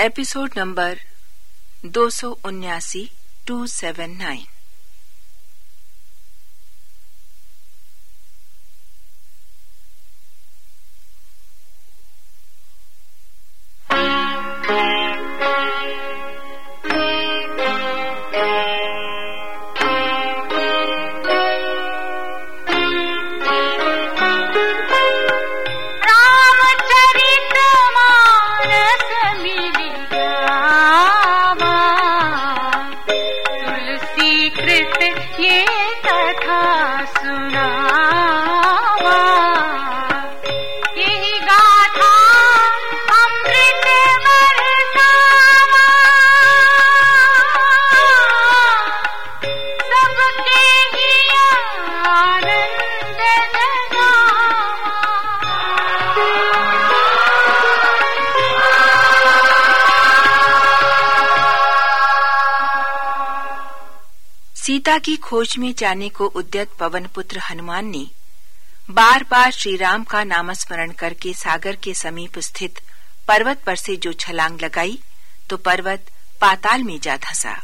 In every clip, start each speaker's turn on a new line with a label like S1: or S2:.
S1: Episode number दो सौ उन्यासी टू सेवन नाइन। सीता की खोज में जाने को उद्यत पवन पुत्र हनुमान ने बार बार श्री राम का नामस्मरण करके सागर के समीप स्थित पर्वत पर से जो छलांग लगाई तो पर्वत पाताल में जा धसा।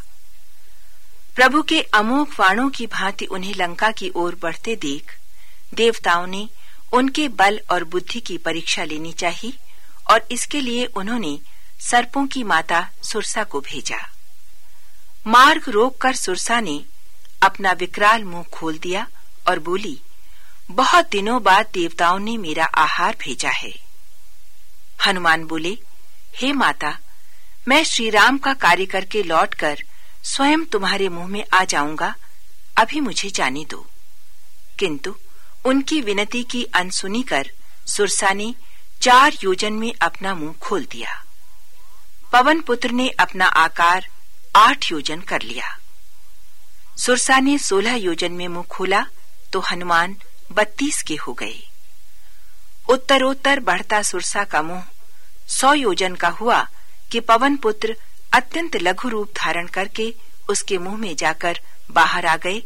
S1: प्रभु के अमोघ वाणों की भांति उन्हें लंका की ओर बढ़ते देख, देवताओं ने उनके बल और बुद्धि की परीक्षा लेनी चाहिए और इसके लिए उन्होंने सर्पों की माता सुरसा को भेजा। मार्ग रोककर सुरसा ने अपना विकराल मुँह खोल दिया और बोली, बहुत दिनों बाद देवताओं ने मेरा आहार भेजा है। हनुमान बोले, हे माता, मैं श्री राम का कार्य करके लौटकर स्वयं तुम्हारे मुँह में आ जाऊँगा, अभी मुझे जाने दो। किंतु उनकी विनती की अनसुनी कर सुरसा ने चार योजन में अपना मुँह खोल दिया। पवन पुत्र ने अपना आकार आठ योजन कर लिया। सुरसा ने सोलह योजन में मुँह खोला तो हनुमान बत्तीस के हो गए। उत्तरोत्तर बढ़ता सुरसा का मुँह सौ योजन का हुआ कि पवन पुत्र अत्यंत लघु रूप धारण करके उसके मुँह में जाकर बाहर आ गए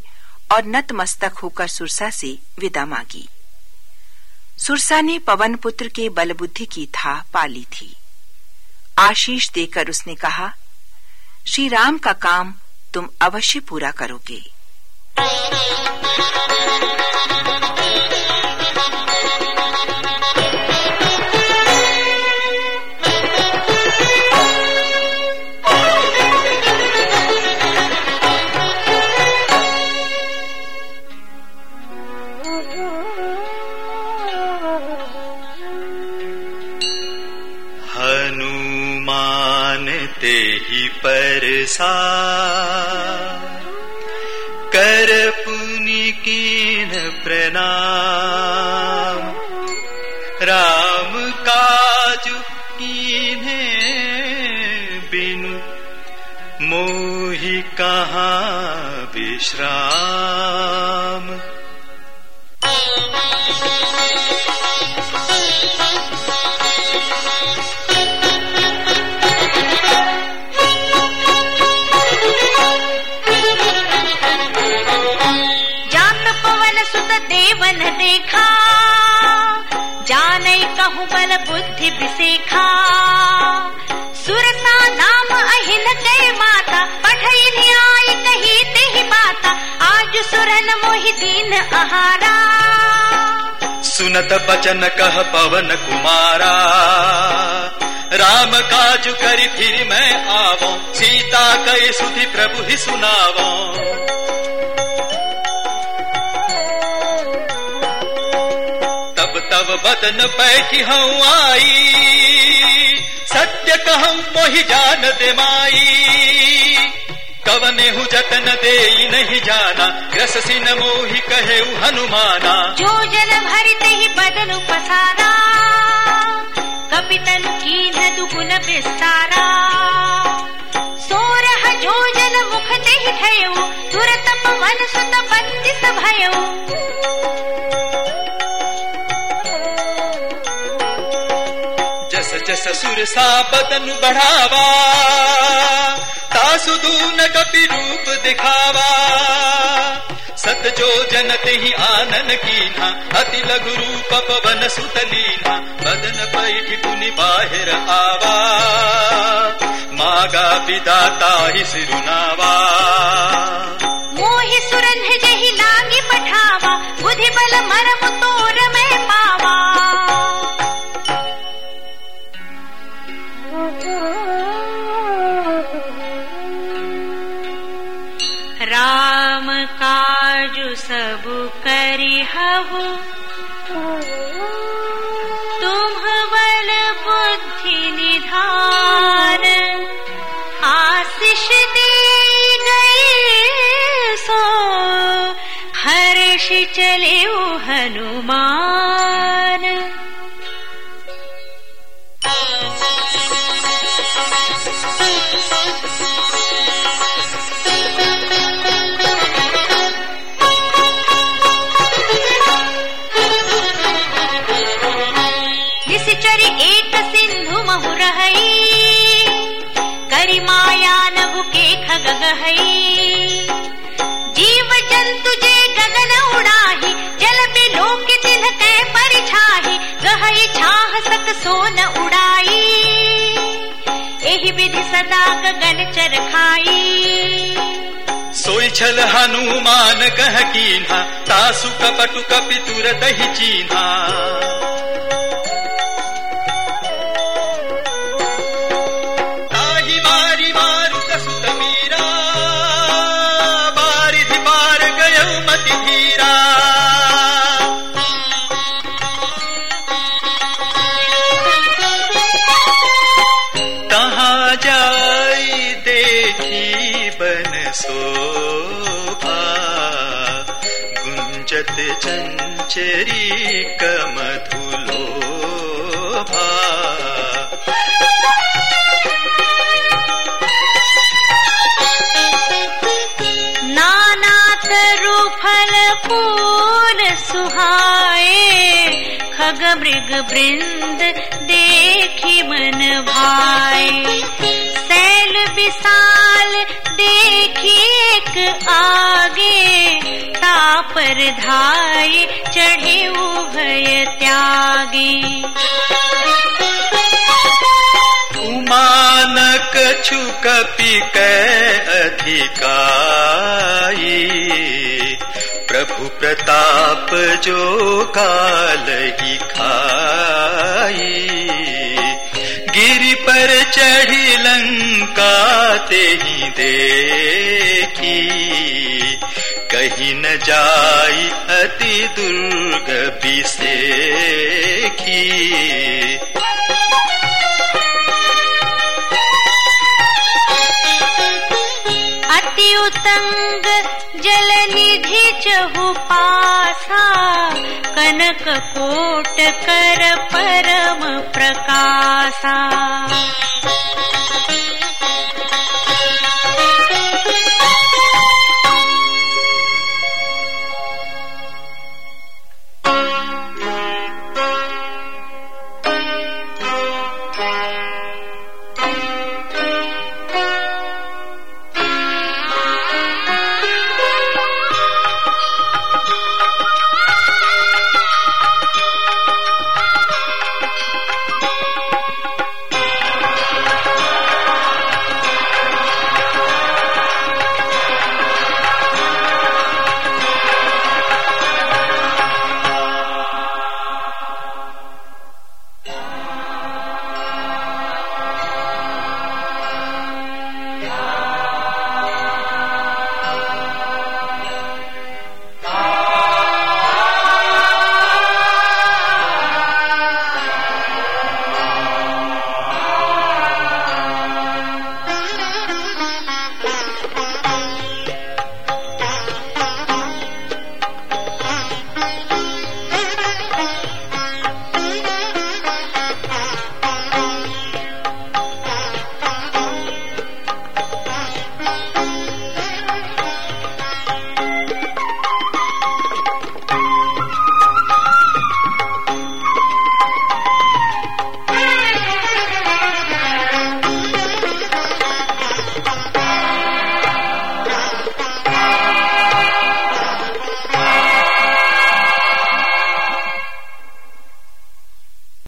S1: और नतमस्तक होकर सुरसा से विदा मांगी। सुरसा ने पवन पुत्र के बलबुद्धि की था पाली थी। आशीष देकर उसने कहा श्री राम का काम तुम अवश्य पूरा करोगे।
S2: परसा कर पुनि कीन प्रणाम। राम काज कीने बिनु। मोहि कहाँ विश्राम।
S3: बल बुद्धि सुरसा नाम अहिन कै माता, पढ़ई आई कही ते बाता। आज सुरन मोहि दीन आहारा
S2: सुनत बचन कह पवन कुमारा। राम काज करी फिर मैं आवो, सीता कई सुधि प्रभु ही सुनावो। बदन बैठी हूँ आई। सत्य कहूँ मोहि जान दे माई। कवने हूँ जतन दे नहीं जाना। ग्रस सिन मोहि कहे हनुमाना।
S3: जो जन भरते ही बदन पसारा कपितन की न दुगुन विस्तारा। सोरह जो जल मुख ते ही तुरत पवन सुत बंदिस भयो
S2: जस जस सुर सा बदन बढ़ावा, तासु दून कपि रूप दिखावा। सत जो जनत ही आनन कीना अति लघु रूप पवन सुत लीना बदन पैठ पुनि बाहिर आवा। मागा विदाता ही सिरुनावा
S3: राम काजु सब करिहु तुम बल बुद्धि निधान आशीष दे सो। हर्ष चले हनुमान सिंधु महु रहई करी नभु के खग गहई जीव जंतु जे गगन उड़ाही, जल पे लोक तिन्ह कै परिछाही गहई छाह सत सोन उड़ाई एहि विधि सदा गगन चर खाई
S2: सोई हनुमान कह कीन्हा, तासु कपटु कपि तुरत ही चीन्हा। गुंजत चंचरी कमधुलोभा
S3: नानात रूफल पून सुहाए, खग मृग वृंद देखी मन भाए सैल विशाल तापर धाय चढ़े उभय त्यागे।
S2: उमानक छुकपि कै अधिकाई। प्रभु प्रताप जो काल ही खाई। गिरि पर चढ़ी लंका ते ही देखी। कहीं न जाई अति दुर्ग बिसेखी
S3: अति उतंग जल निधि चहु पासा कनक कोट कर परम प्रकाशा